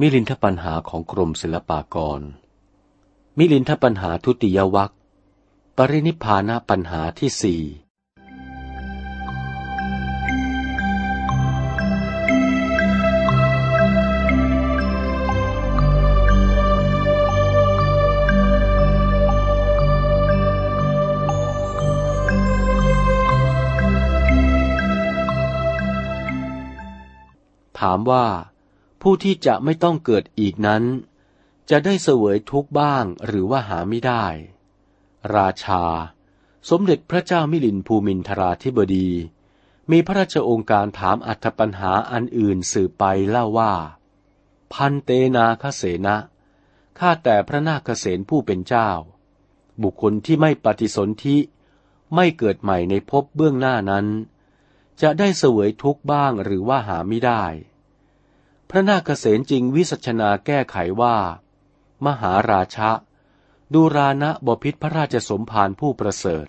มิลินทปัญหาของกรมศิลปากร มิลินทปัญหาทุติยวัคปรินิพานปัญหาที่สี่ถามว่า ผู้ที่จะไม่ต้องเกิดอีกนั้น จะได้เสวยทุกบ้างหรือว่าหาไม่ได้ ราชา สมเด็จพระเจ้ามิลินภูมินทราธิบดี มีพระราชองค์การถามอัธปัญหาอันอื่นสืบไปเล่าว่า พันเตนาคเสนะข้าแต่พระนาคเสนผู้เป็นเจ้า บุคคลที่ไม่ปฏิสนธิไม่เกิดใหม่ในภพเบื้องหน้านั้น จะได้เสวยทุกบ้างหรือว่าหาไม่ได้ พระนาคเษนจริงวิสัชนาแก้ไขว่า มหาราชะ ดูรานะบพิษพระราชสมภารผู้ประเสริฐ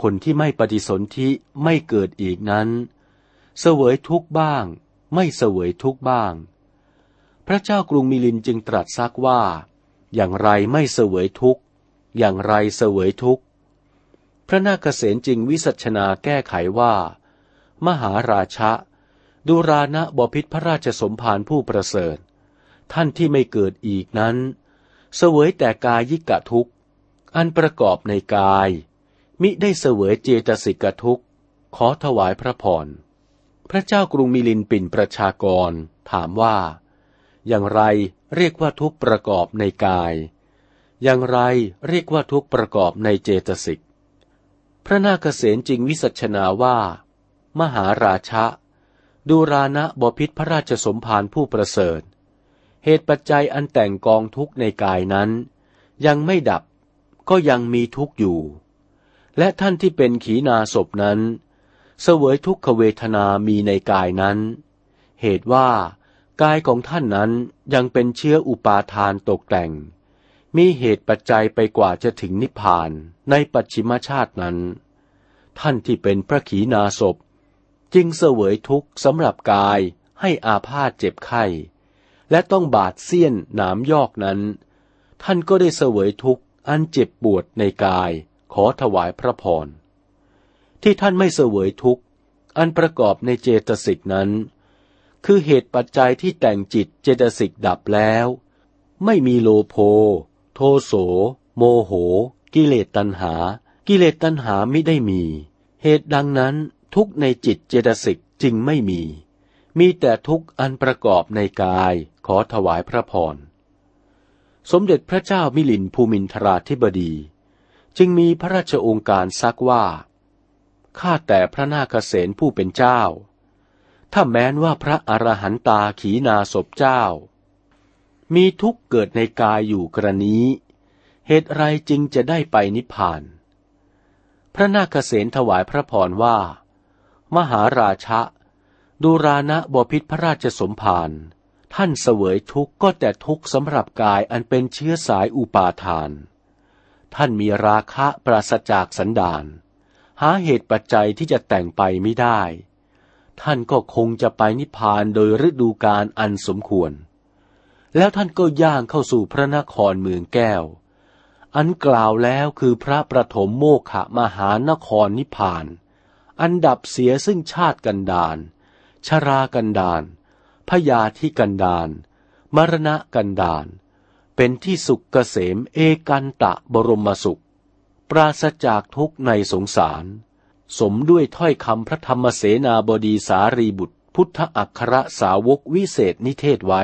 คนที่ไม่ปฏิสนธิไม่เกิดอีกนั้น เสวยทุกบ้าง ไม่เสวยทุกบ้าง พระเจ้ากรุงมิลินจึงตรัสซักว่า อย่างไรไม่เสวยทุกอย่างไรเสวยทุกพระนาคเษนจริงวิสัชนาแก้ไขว่า มหาราชะ ดูรานะบพิษพระราชสมภารผู้ประเสริฐ ท่านที่ไม่เกิดอีกนั้น เสวยแต่กายิกะทุกอันประกอบในกาย มิได้เสวยเจตสิกทุกขอถวายพระพร พระเจ้ากรุงมิลินปินประชากร ถามว่า อย่างไรเรียกว่าทุกประกอบในกาย อย่างไรเรียกว่าทุกประกอบในเจตสิก พระนาคเษนจริงวิสัชนาว่า มหาราชะ ดูรานะบพิษพระราชสมภารผู้ประเสริฐ เหตุปัจจัยอันแต่งกองทุกข์ในกายนั้น ยังไม่ดับก็ยังมีทุกข์อยู่ และท่านที่เป็นขีนาศพนั้น เสวยทุกขเวทนามีในกายนั้น เหตุว่ากายของท่านนั้นยังเป็นเชื้ออุปาทานตกแต่ง มีเหตุปัจจัยไปกว่าจะถึงนิพพานในปัจฉิมชาตินั้น ท่านที่เป็นพระขีนาศพ จึงเสวยทุกข์สำหรับกายให้อาพาธเจ็บไข้ และต้องบาดเสี้ยนหนามยอกนั้น ท่านก็ได้เสวยทุกข์อันเจ็บปวดในกายขอถวายพระพร ที่ท่านไม่เสวยทุกข์ อันประกอบในเจตสิกนั้น คือเหตุปัจจัยที่แต่งจิตเจตสิกดับแล้ว ไม่มีโลโภโทโส โมโห กิเลสตัณหา กิเลสตัณหาไม่ได้มี เหตุดังนั้น ทุกในจิตเจตสิกจึงไม่มี มีแต่ทุกอันประกอบในกายขอถวายพระพร สมเด็จพระเจ้ามิลินภูมินทราธิบดี จึงมีพระราชองค์การซักว่า ข้าแต่พระนาคเษนผู้เป็นเจ้า ถ้าแม้นว่าพระอรหันตาขีนาศพเจ้า มีทุกเกิดในกายอยู่กรณีเหตุไรจึงจะได้ไปนิพพาน พระนาคเษนถวายพระพรว่า มหาราชะดูรานะบพิษพระราชสมภารท่านเสวยทุกข์ก็แต่ทุกข์สำหรับกายอันเป็นเชื้อสายอุปาทาน ท่านมีราคะปราศจากสันดาน หาเหตุปัจจัยที่จะแต่งไปไม่ได้ ท่านก็คงจะไปนิพพานโดยฤดูกาลอันสมควร แล้วท่านก็ย่างเข้าสู่พระนครเมืองแก้ว อันกล่าวแล้วคือพระประถมโมขะมหานครนิพพาน อันดับเสียซึ่งชาติกันดานชรากันดานพยาธิกันดานมรณะกันดานเป็นที่สุขเกษมเอกันตะบรมสุข ปราศจากทุกในสงสาร สมด้วยถ้อยคำพระธรรมเสนาบดีสารีบุตร พุทธอัครสาวกวิเศษนิเทศไว้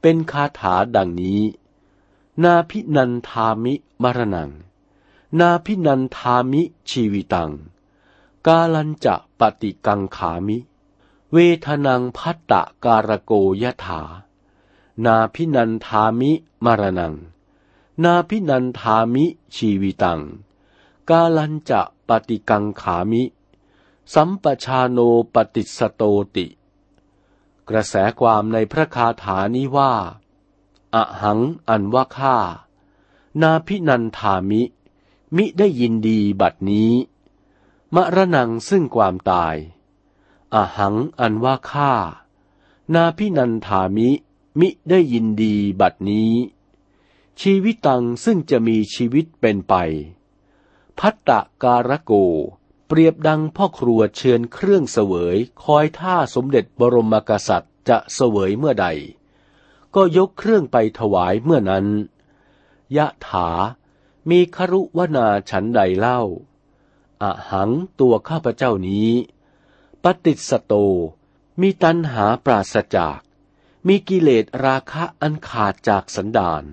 เป็นคาถาดังนี้ นาพินันทามิมรณัง นาพินันทามิชีวิตัง กาลันจะปฏิกังขามิ เวทนังพัตตะการโกยถา นาพินันทามิมรณัง นาพินันทามิชีวิตัง กาลันจะปฏิกังขามิ สัมปชาโนปฏิสโตติ กระแสความในพระคาถานี้ว่าอะหังอันว่าข้า นาพินันทามิ มิได้ยินดีบัดนี้ มรณังซึ่งความตาย อหังอันว่าข้า นาพินันธามิ มิได้ยินดีบัดนี้ ชีวิตังซึ่งจะมีชีวิตเป็นไป พัตตะการโก เปรียบดังพ่อครัวเชิญเครื่องเสวย คอยท่าสมเด็จบรมกษัตริย์จะเสวยเมื่อใด ก็ยกเครื่องไปถวายเมื่อนั้น ยะถามีครุวนาฉันใดเล่า อะหังตัวข้าพเจ้านี้ ปฏิสโต มีตัณหาปราศจาก มีกิเลสราคะอันขาดจากสันดาน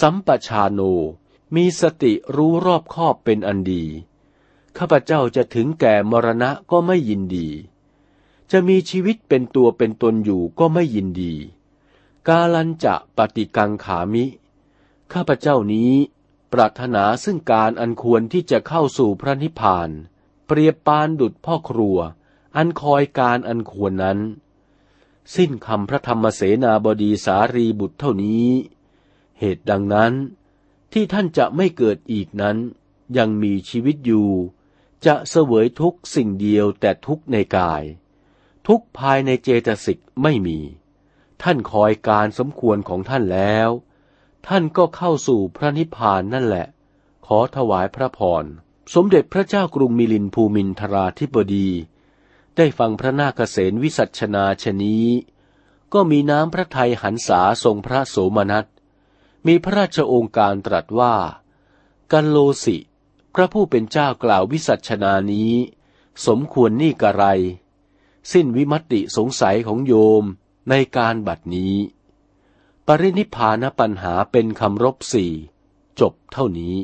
สัมปชาโน มีสติรู้รอบคอบเป็นอันดี ข้าพเจ้าจะถึงแก่มรณะก็ไม่ยินดี จะมีชีวิตเป็นตัวเป็นตนอยู่ก็ไม่ยินดี กาลันจะปฏิกังขามิ ข้าพเจ้านี้ ปรารถนาซึ่งการอันควรที่จะเข้าสู่พระนิพพาน เปรียบปานดุดพ่อครัว อันคอยการอันควรนั้น สิ้นคำพระธรรมเสนาบดีสารีบุตรเท่านี้ เหตุดังนั้น ที่ท่านจะไม่เกิดอีกนั้น ยังมีชีวิตอยู่ จะเสวยทุกสิ่งเดียวแต่ทุกในกาย ทุกภายในเจตสิกไม่มี ท่านคอยการสมควรของท่านแล้ว ท่านก็เข้าสู่พระนิพพานนั่นแหละ ขอถวายพระพร สมเด็จพระเจ้ากรุงมิลินภูมินทราธิบดี ได้ฟังพระนาคเษนวิสัชนาชนี้ ก็มีน้ำพระทัยหันษาทรงพระโสมนัส มีพระราชองค์การตรัสว่า กันโลสิ พระผู้เป็นเจ้ากล่าววิสัชนานี้ สมควรนี่กระไร สิ้นวิมติสงสัยของโยมในการบัดนี้ ปรินิพานปัญหาเป็นคำรบสี่ จบเท่านี้